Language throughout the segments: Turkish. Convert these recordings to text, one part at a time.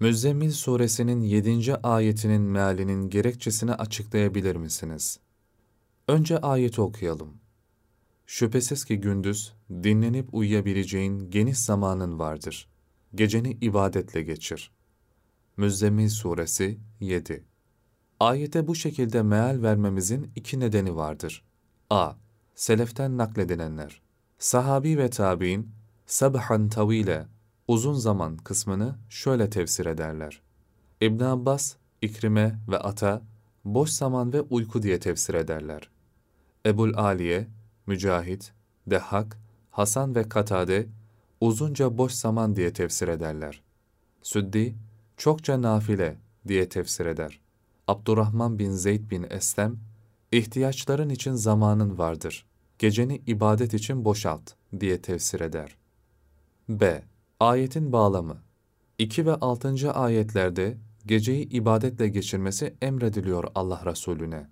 Müzzemmil suresinin 7. ayetinin mealinin gerekçesini açıklayabilir misiniz? Önce ayeti okuyalım. Şüphesiz ki gündüz dinlenip uyuyabileceğin geniş zamanın vardır. Geceni ibadetle geçir. Müzzemmil suresi 7 Ayete bu şekilde meal vermemizin iki nedeni vardır. a. Seleften nakledilenler. Sahabi ve tabi'in, sabhan tavile, uzun zaman kısmını şöyle tefsir ederler. İbn Abbas, İkrime ve Ata, boş zaman ve uyku diye tefsir ederler. Ebul Aliye, Mücahit, Dehhak, Hasan ve Katade, uzunca boş zaman diye tefsir ederler. Süddi, çokça nafile diye tefsir eder. Abdurrahman bin Zeyd bin Eslem, ihtiyaçların için zamanın vardır. Geceni ibadet için boşalt diye tefsir eder. B. Ayetin bağlamı 2 ve 6. ayetlerde geceyi ibadetle geçirmesi emrediliyor Allah Resulüne.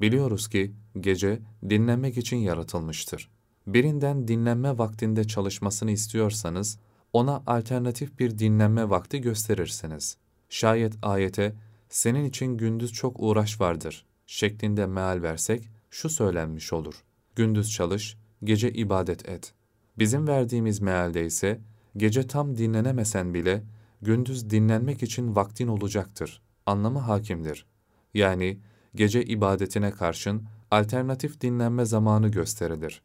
Biliyoruz ki gece dinlenmek için yaratılmıştır. Birinden dinlenme vaktinde çalışmasını istiyorsanız ona alternatif bir dinlenme vakti gösterirsiniz. Şayet ayete senin için gündüz çok uğraş vardır şeklinde meal versek şu söylenmiş olur. Gündüz çalış, gece ibadet et. Bizim verdiğimiz mealde ise gece tam dinlenemesen bile gündüz dinlenmek için vaktin olacaktır. Anlamı hakimdir. Yani gece ibadetine karşın alternatif dinlenme zamanı gösterilir.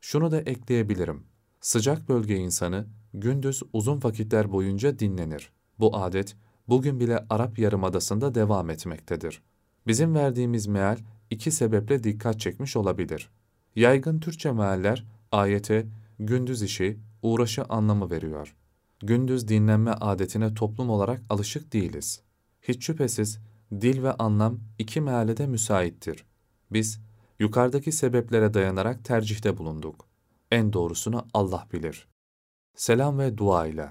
Şunu da ekleyebilirim. Sıcak bölge insanı gündüz uzun vakitler boyunca dinlenir. Bu adet bugün bile Arap Yarımadası'nda devam etmektedir. Bizim verdiğimiz meal iki sebeple dikkat çekmiş olabilir. Yaygın Türkçe mealler ayete gündüz işi, uğraşı anlamı veriyor. Gündüz dinlenme adetine toplum olarak alışık değiliz. Hiç şüphesiz dil ve anlam iki meale de müsaittir. Biz yukarıdaki sebeplere dayanarak tercihte bulunduk. En doğrusunu Allah bilir. Selam ve dua ile.